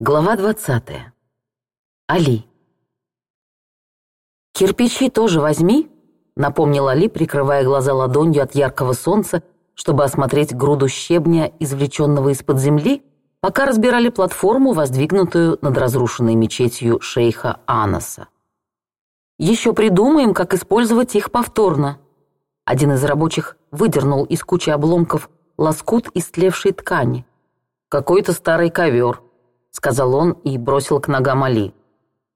Глава 20. Али. «Кирпичи тоже возьми», — напомнил Али, прикрывая глаза ладонью от яркого солнца, чтобы осмотреть груду щебня, извлеченного из-под земли, пока разбирали платформу, воздвигнутую над разрушенной мечетью шейха Анаса. «Еще придумаем, как использовать их повторно». Один из рабочих выдернул из кучи обломков лоскут истлевшей ткани. «Какой-то старый ковер», сказал он и бросил к ногам Али.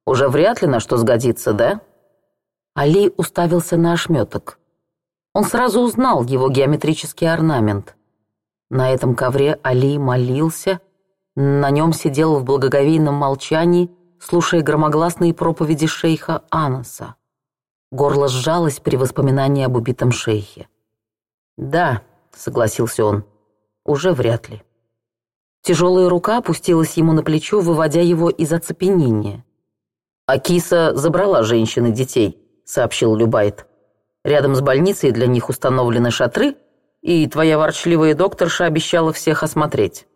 «Уже вряд ли на что сгодится, да?» Али уставился на ошметок. Он сразу узнал его геометрический орнамент. На этом ковре Али молился, на нем сидел в благоговейном молчании, слушая громогласные проповеди шейха Анаса. Горло сжалось при воспоминании об убитом шейхе. «Да», — согласился он, — «уже вряд ли». Тяжелая рука опустилась ему на плечо, выводя его из оцепенения. «Акиса забрала женщин и детей», — сообщил Любайт. «Рядом с больницей для них установлены шатры, и твоя ворчливая докторша обещала всех осмотреть».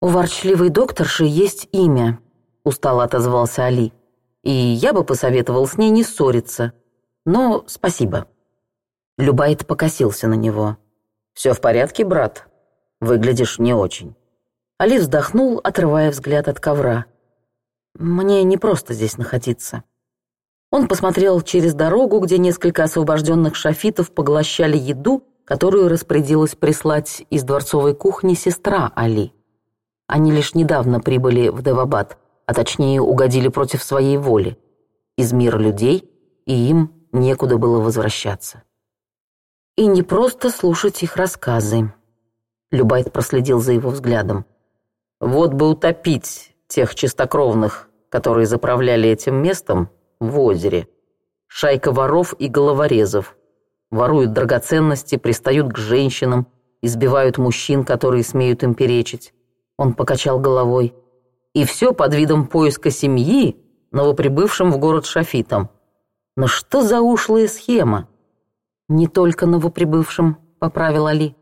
«У ворчливой докторши есть имя», — устало отозвался Али. «И я бы посоветовал с ней не ссориться. Но спасибо». Любайт покосился на него. «Все в порядке, брат? Выглядишь не очень». Али вздохнул, отрывая взгляд от ковра. «Мне не просто здесь находиться». Он посмотрел через дорогу, где несколько освобожденных шафитов поглощали еду, которую распорядилась прислать из дворцовой кухни сестра Али. Они лишь недавно прибыли в Девабад, а точнее угодили против своей воли. Из мира людей, и им некуда было возвращаться. И не просто слушать их рассказы. Любайт проследил за его взглядом. Вот бы утопить тех чистокровных, которые заправляли этим местом, в озере. Шайка воров и головорезов. Воруют драгоценности, пристают к женщинам, избивают мужчин, которые смеют им перечить. Он покачал головой. И все под видом поиска семьи, новоприбывшим в город шафитом. Но что за ушлая схема? Не только новоприбывшим, поправил Али.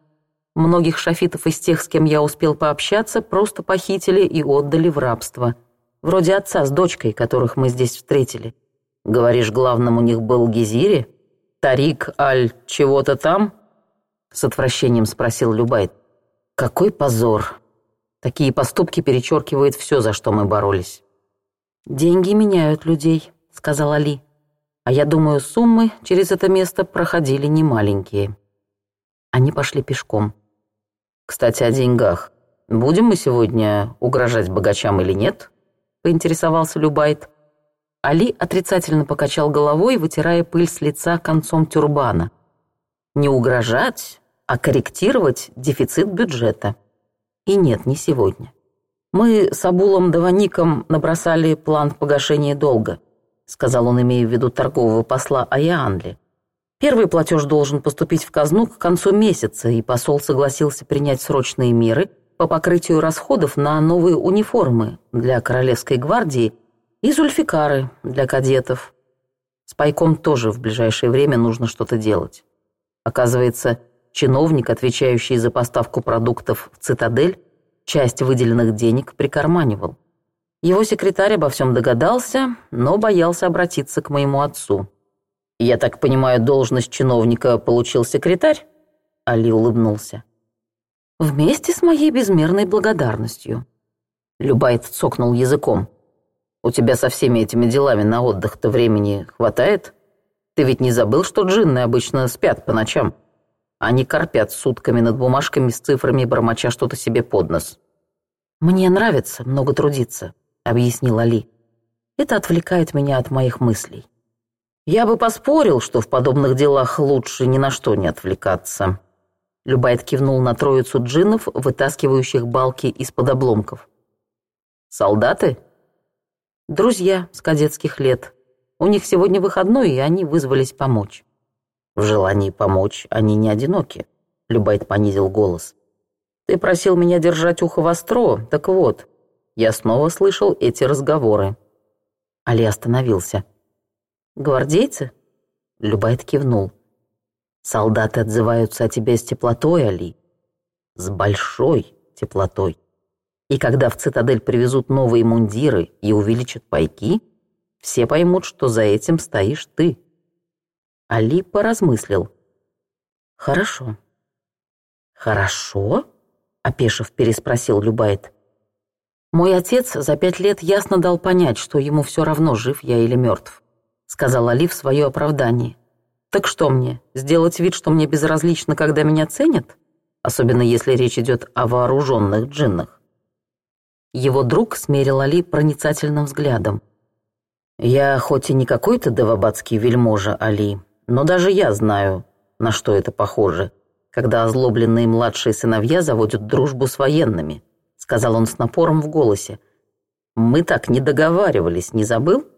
Многих шафитов из тех, с кем я успел пообщаться, просто похитили и отдали в рабство. Вроде отца с дочкой, которых мы здесь встретили. Говоришь, главным у них был Гизири? Тарик Аль чего-то там?» С отвращением спросил Любайт. «Какой позор! Такие поступки перечеркивают все, за что мы боролись». «Деньги меняют людей», — сказала Ли. «А я думаю, суммы через это место проходили немаленькие». Они пошли пешком. Кстати, о деньгах. Будем мы сегодня угрожать богачам или нет?» — поинтересовался Любайт. Али отрицательно покачал головой, вытирая пыль с лица концом тюрбана. «Не угрожать, а корректировать дефицит бюджета. И нет, не сегодня. Мы с Абулом Даваником набросали план погашения долга», — сказал он, имея в виду торгового посла Аяанли. Первый платеж должен поступить в казну к концу месяца, и посол согласился принять срочные меры по покрытию расходов на новые униформы для Королевской гвардии и зульфикары для кадетов. С пайком тоже в ближайшее время нужно что-то делать. Оказывается, чиновник, отвечающий за поставку продуктов в «Цитадель», часть выделенных денег прикарманивал. Его секретарь обо всем догадался, но боялся обратиться к моему отцу – «Я так понимаю, должность чиновника получил секретарь?» Али улыбнулся. «Вместе с моей безмерной благодарностью». Любайт цокнул языком. «У тебя со всеми этими делами на отдых-то времени хватает? Ты ведь не забыл, что джинны обычно спят по ночам? Они корпят сутками над бумажками с цифрами, бормоча что-то себе под нос». «Мне нравится много трудиться», — объяснил Али. «Это отвлекает меня от моих мыслей». Я бы поспорил, что в подобных делах лучше ни на что не отвлекаться. Любайт кивнул на троицу джиннов, вытаскивающих балки из-под обломков. «Солдаты?» «Друзья с кадетских лет. У них сегодня выходной, и они вызвались помочь». «В желании помочь они не одиноки», — Любайт понизил голос. «Ты просил меня держать ухо востро, так вот, я снова слышал эти разговоры». Али остановился. «Гвардейцы?» Любайт кивнул. «Солдаты отзываются о тебе с теплотой, Али. С большой теплотой. И когда в цитадель привезут новые мундиры и увеличат пайки, все поймут, что за этим стоишь ты». Али поразмыслил. «Хорошо». «Хорошо?» — опешив, переспросил Любайт. «Мой отец за пять лет ясно дал понять, что ему все равно, жив я или мертв. Сказал Али в свое оправдание. Так что мне, сделать вид, что мне безразлично, когда меня ценят? Особенно если речь идет о вооруженных джиннах. Его друг смерил Али проницательным взглядом. «Я хоть и не какой-то девабадский вельможа, Али, но даже я знаю, на что это похоже, когда озлобленные младшие сыновья заводят дружбу с военными», сказал он с напором в голосе. «Мы так не договаривались, не забыл?»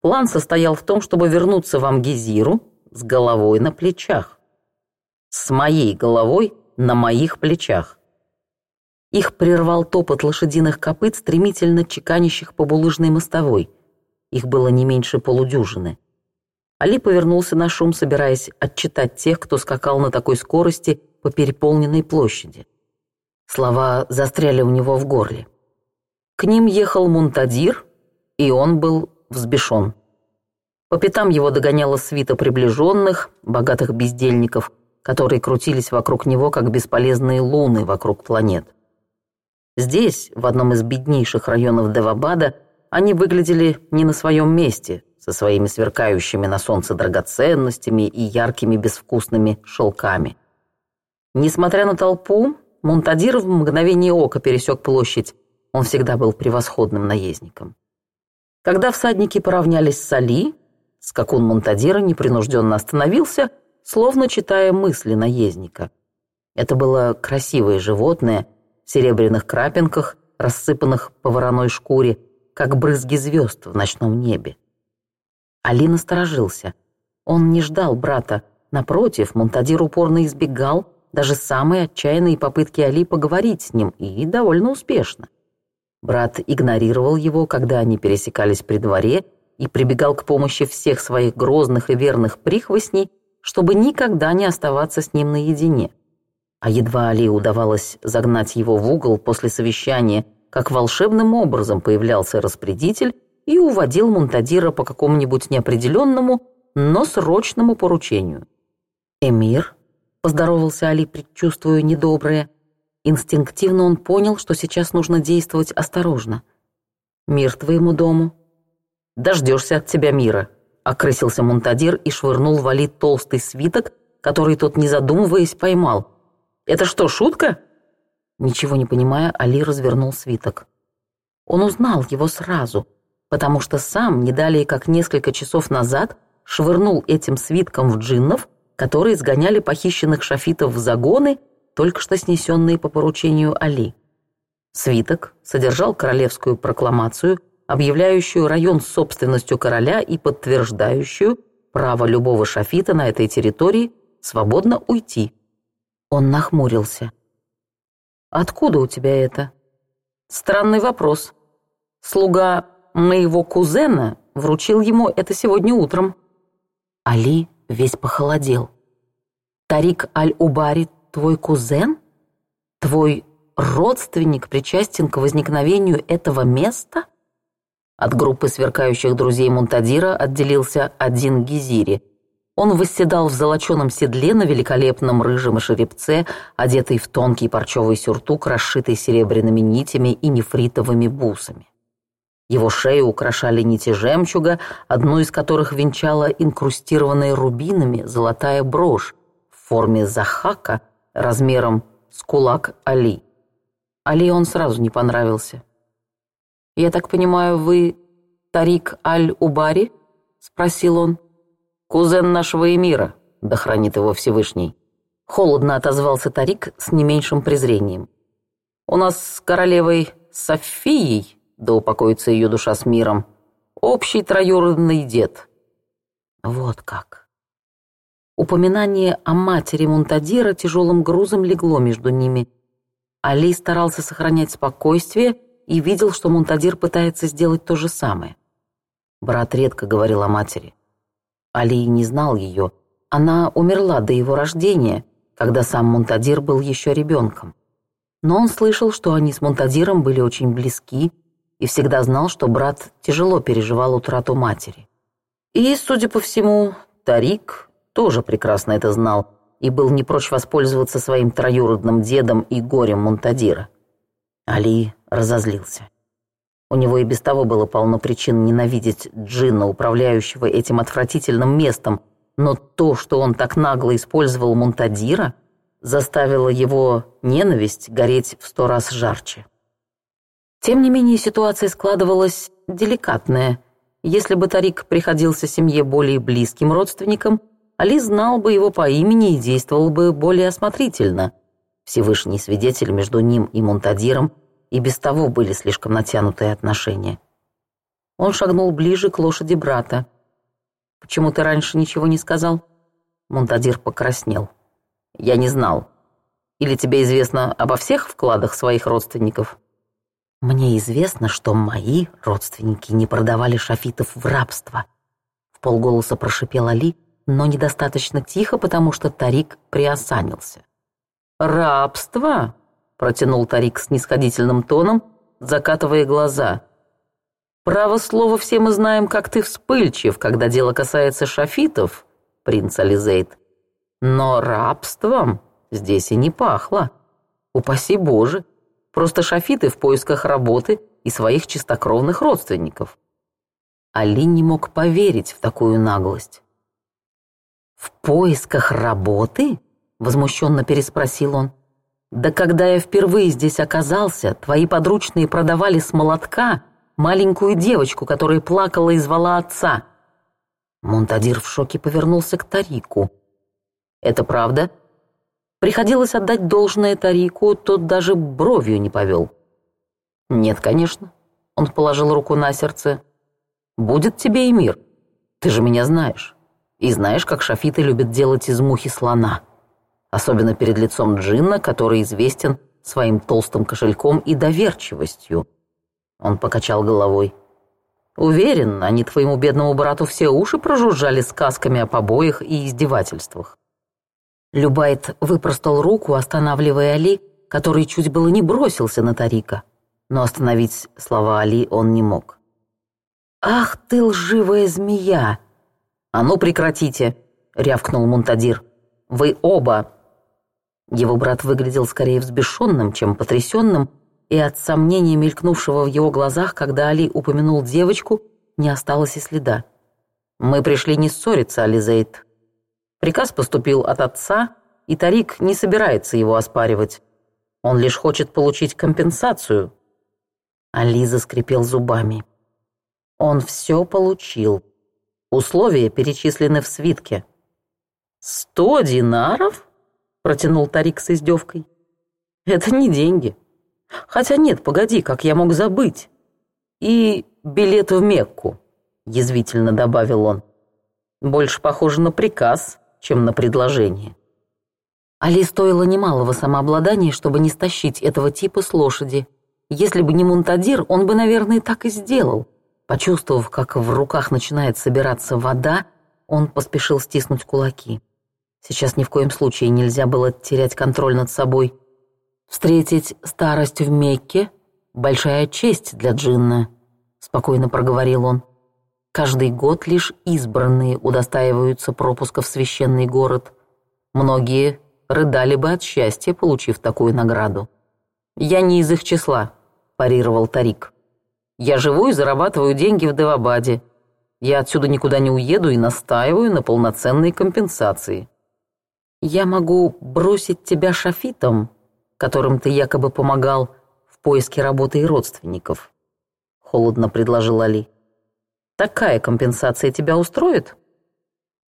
План состоял в том, чтобы вернуться в Амгизиру с головой на плечах. С моей головой на моих плечах. Их прервал топот лошадиных копыт, стремительно чеканящих по булыжной мостовой. Их было не меньше полудюжины. Али повернулся на шум, собираясь отчитать тех, кто скакал на такой скорости по переполненной площади. Слова застряли у него в горле. К ним ехал Мунтадир, и он был взбешен. По пятам его догоняла свита приближенных, богатых бездельников, которые крутились вокруг него, как бесполезные луны вокруг планет. Здесь, в одном из беднейших районов Девабада, они выглядели не на своем месте, со своими сверкающими на солнце драгоценностями и яркими безвкусными шелками. Несмотря на толпу, Монтадир в мгновение ока пересек площадь. Он всегда был превосходным наездником. Когда всадники поравнялись с Али, скакун Монтадира непринужденно остановился, словно читая мысли наездника. Это было красивое животное в серебряных крапинках, рассыпанных по вороной шкуре, как брызги звезд в ночном небе. Али насторожился. Он не ждал брата. Напротив, Монтадир упорно избегал даже самые отчаянные попытки Али поговорить с ним, и довольно успешно. Брат игнорировал его, когда они пересекались при дворе, и прибегал к помощи всех своих грозных и верных прихвостней, чтобы никогда не оставаться с ним наедине. А едва Али удавалось загнать его в угол после совещания, как волшебным образом появлялся распорядитель и уводил Мунтадира по какому-нибудь неопределенному, но срочному поручению. «Эмир?» — поздоровался Али, предчувствуя недоброе — Инстинктивно он понял, что сейчас нужно действовать осторожно. «Мир твоему дому». «Дождешься от тебя мира», — окрысился Монтадир и швырнул Вали толстый свиток, который тот, не задумываясь, поймал. «Это что, шутка?» Ничего не понимая, Али развернул свиток. Он узнал его сразу, потому что сам, не далее как несколько часов назад, швырнул этим свитком в джиннов, которые сгоняли похищенных шафитов в загоны только что снесенный по поручению Али. Свиток содержал королевскую прокламацию, объявляющую район собственностью короля и подтверждающую право любого шафита на этой территории свободно уйти. Он нахмурился. «Откуда у тебя это?» «Странный вопрос. Слуга моего кузена вручил ему это сегодня утром». Али весь похолодел. Тарик Аль-Убари твой кузен? Твой родственник причастен к возникновению этого места? От группы сверкающих друзей Мунтадира отделился один Гизири. Он восседал в золоченом седле на великолепном рыжем шеребце, одетый в тонкий парчевый сюртук, расшитый серебряными нитями и нефритовыми бусами. Его шею украшали нити жемчуга, одну из которых венчала инкрустированная рубинами золотая брошь в форме захака размером с кулак Али. Али он сразу не понравился. «Я так понимаю, вы Тарик Аль-Убари?» — спросил он. «Кузен нашего эмира, да хранит его Всевышний». Холодно отозвался Тарик с не меньшим презрением. «У нас с королевой Софией, да упокоится ее душа с миром, общий троюродный дед». «Вот как!» Упоминание о матери Мунтадира тяжелым грузом легло между ними. Али старался сохранять спокойствие и видел, что Мунтадир пытается сделать то же самое. Брат редко говорил о матери. Али не знал ее. Она умерла до его рождения, когда сам Мунтадир был еще ребенком. Но он слышал, что они с Мунтадиром были очень близки и всегда знал, что брат тяжело переживал утрату матери. И, судя по всему, Тарик тоже прекрасно это знал и был не прочь воспользоваться своим троюродным дедом и горем Монтадира. Али разозлился. У него и без того было полно причин ненавидеть джина, управляющего этим отвратительным местом, но то, что он так нагло использовал Монтадира, заставило его ненависть гореть в сто раз жарче. Тем не менее, ситуация складывалась деликатная. Если бы Тарик приходился семье более близким родственником, Али знал бы его по имени и действовал бы более осмотрительно. Всевышний свидетель между ним и Монтадиром и без того были слишком натянутые отношения. Он шагнул ближе к лошади брата. «Почему ты раньше ничего не сказал?» Монтадир покраснел. «Я не знал. Или тебе известно обо всех вкладах своих родственников?» «Мне известно, что мои родственники не продавали шафитов в рабство», — в полголоса прошипел Али, — но недостаточно тихо, потому что Тарик приосанился. «Рабство?» — протянул Тарик с нисходительным тоном, закатывая глаза. «Право слово все мы знаем, как ты вспыльчив, когда дело касается шафитов, принц Ализейд. Но рабством здесь и не пахло. Упаси Боже, просто шафиты в поисках работы и своих чистокровных родственников». Али не мог поверить в такую наглость. «В поисках работы?» — возмущенно переспросил он. «Да когда я впервые здесь оказался, твои подручные продавали с молотка маленькую девочку, которая плакала и звала отца». Монтадир в шоке повернулся к Тарику. «Это правда?» Приходилось отдать должное Тарику, тот даже бровью не повел. «Нет, конечно», — он положил руку на сердце. «Будет тебе и мир. Ты же меня знаешь». И знаешь, как шафиты любят делать из мухи слона. Особенно перед лицом джинна, который известен своим толстым кошельком и доверчивостью. Он покачал головой. Уверен, они твоему бедному брату все уши прожужжали сказками о побоях и издевательствах. Любайт выпростал руку, останавливая Али, который чуть было не бросился на Тарика. Но остановить слова Али он не мог. «Ах ты лживая змея!» «А ну прекратите!» — рявкнул Мунтадир. «Вы оба!» Его брат выглядел скорее взбешенным, чем потрясенным, и от сомнения, мелькнувшего в его глазах, когда Али упомянул девочку, не осталось и следа. «Мы пришли не ссориться, Ализейд. Приказ поступил от отца, и Тарик не собирается его оспаривать. Он лишь хочет получить компенсацию». Али заскрипел зубами. «Он все получил. Условия перечислены в свитке». «Сто динаров?» — протянул Тарик с издевкой. «Это не деньги. Хотя нет, погоди, как я мог забыть. И билет в Мекку», — язвительно добавил он. «Больше похоже на приказ, чем на предложение». Али стоило немалого самообладания, чтобы не стащить этого типа с лошади. Если бы не Мунтадир, он бы, наверное, так и сделал — Почувствовав, как в руках начинает собираться вода, он поспешил стиснуть кулаки. Сейчас ни в коем случае нельзя было терять контроль над собой. «Встретить старость в Мекке — большая честь для Джинна», — спокойно проговорил он. «Каждый год лишь избранные удостаиваются пропуска в священный город. Многие рыдали бы от счастья, получив такую награду». «Я не из их числа», – парировал Тарик. Я живу и зарабатываю деньги в Девабаде. Я отсюда никуда не уеду и настаиваю на полноценной компенсации. Я могу бросить тебя шафитом, которым ты якобы помогал в поиске работы и родственников», — холодно предложил Али. «Такая компенсация тебя устроит?»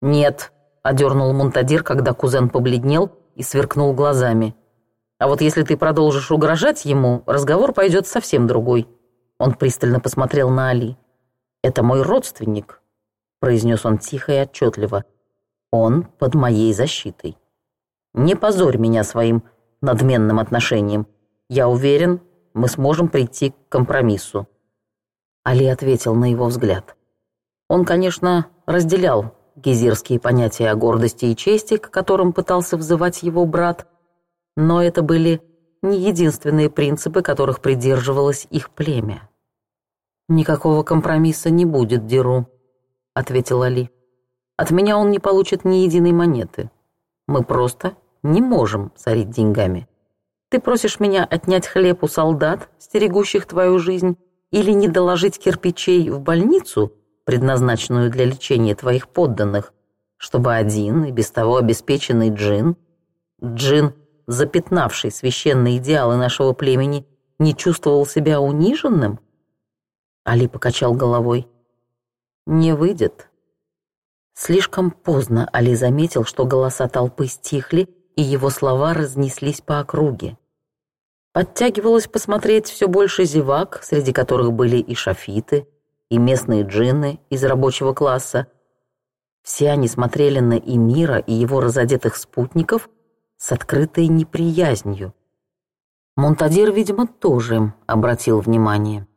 «Нет», — одернул Монтадир, когда кузен побледнел и сверкнул глазами. «А вот если ты продолжишь угрожать ему, разговор пойдет совсем другой». Он пристально посмотрел на Али. «Это мой родственник», — произнес он тихо и отчетливо. «Он под моей защитой. Не позорь меня своим надменным отношением. Я уверен, мы сможем прийти к компромиссу». Али ответил на его взгляд. Он, конечно, разделял гизирские понятия о гордости и чести, к которым пытался взывать его брат, но это были не единственные принципы, которых придерживалось их племя. «Никакого компромисса не будет, Деру», — ответил Али. «От меня он не получит ни единой монеты. Мы просто не можем сорить деньгами. Ты просишь меня отнять хлеб у солдат, стерегущих твою жизнь, или не доложить кирпичей в больницу, предназначенную для лечения твоих подданных, чтобы один и без того обеспеченный джин, джин, запятнавший священные идеалы нашего племени, не чувствовал себя униженным?» Али покачал головой. «Не выйдет». Слишком поздно Али заметил, что голоса толпы стихли, и его слова разнеслись по округе. Подтягивалось посмотреть все больше зевак, среди которых были и шафиты, и местные джинны из рабочего класса. Все они смотрели на Эмира и его разодетых спутников с открытой неприязнью. Монтадир, видимо, тоже обратил внимание.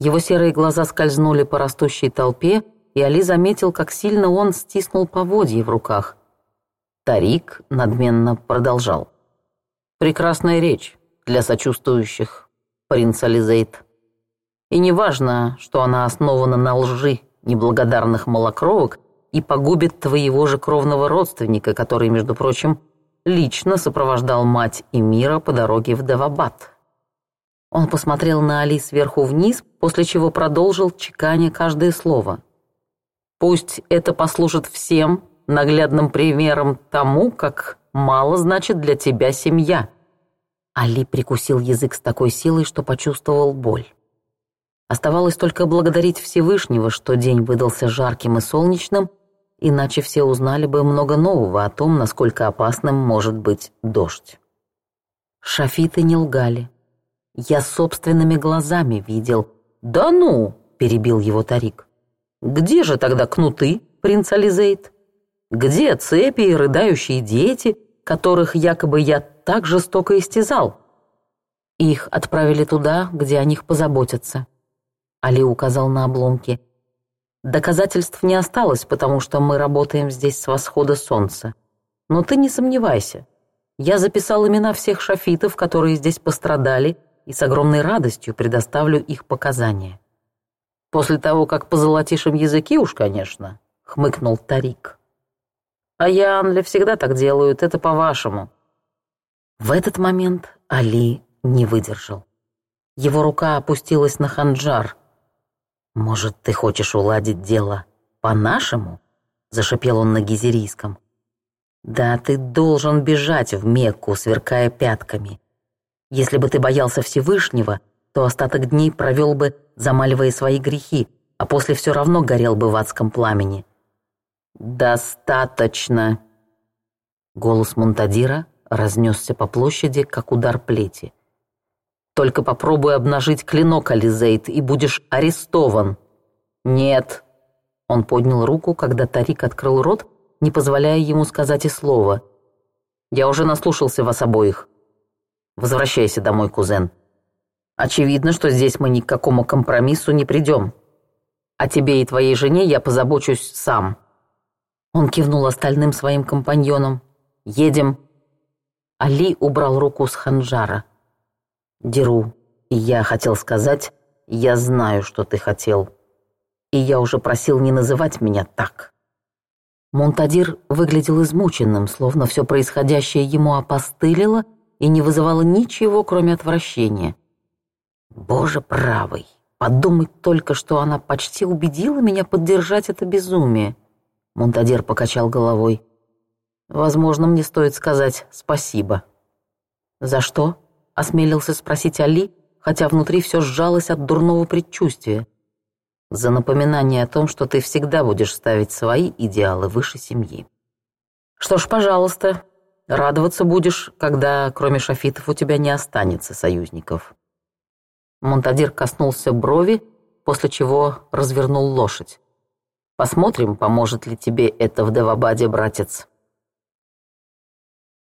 Его серые глаза скользнули по растущей толпе, и Али заметил, как сильно он стиснул поводье в руках. Тарик надменно продолжал. «Прекрасная речь для сочувствующих, принц Ализейд. И неважно, что она основана на лжи неблагодарных малокровок и погубит твоего же кровного родственника, который, между прочим, лично сопровождал мать Эмира по дороге в Давабад». Он посмотрел на Али сверху вниз, после чего продолжил чеканя каждое слово. «Пусть это послужит всем наглядным примером тому, как мало значит для тебя семья». Али прикусил язык с такой силой, что почувствовал боль. Оставалось только благодарить Всевышнего, что день выдался жарким и солнечным, иначе все узнали бы много нового о том, насколько опасным может быть дождь. Шафиты не лгали. Я собственными глазами видел. Да ну, перебил его Тарик. Где же тогда кнуты, принц Ализейд? Где цепи и рыдающие дети, которых якобы я так жестоко истязал? Их отправили туда, где о них позаботятся. Али указал на обломки. Доказательств не осталось, потому что мы работаем здесь с восхода солнца. Но ты не сомневайся. Я записал имена всех шафитов, которые здесь пострадали, и с огромной радостью предоставлю их показания. После того, как позолотишь им языки уж, конечно, хмыкнул Тарик. А я, Анли, всегда так делают, это по-вашему. В этот момент Али не выдержал. Его рука опустилась на ханджар. «Может, ты хочешь уладить дело по-нашему?» — зашипел он на гизерийском. «Да ты должен бежать в Мекку, сверкая пятками. Если бы ты боялся Всевышнего, то остаток дней провел бы, замаливая свои грехи, а после все равно горел бы в адском пламени. «Достаточно!» Голос Монтадира разнесся по площади, как удар плети. «Только попробуй обнажить клинок, Ализейд, и будешь арестован!» «Нет!» Он поднял руку, когда Тарик открыл рот, не позволяя ему сказать и слова. «Я уже наслушался вас обоих. Возвращайся домой, кузен. Очевидно, что здесь мы ни к какому компромиссу не придем. О тебе и твоей жене я позабочусь сам». Он кивнул остальным своим компаньонам. «Едем». Али убрал руку с ханжара. «Деру, И я хотел сказать, я знаю, что ты хотел. И я уже просил не называть меня так». Монтадир выглядел измученным, словно все происходящее ему опостылило – и не вызывало ничего, кроме отвращения. Боже правый, подумать только, что она почти убедила меня поддержать это безумие. Монтадер покачал головой. Возможно, мне стоит сказать спасибо. За что? Осмелился спросить Али, хотя внутри все сжалось от дурного предчувствия. За напоминание о том, что ты всегда будешь ставить свои идеалы выше семьи. Что ж, пожалуйста, Радоваться будешь, когда кроме шафитов у тебя не останется союзников». Монтадир коснулся брови, после чего развернул лошадь. «Посмотрим, поможет ли тебе это в Девабаде, братец».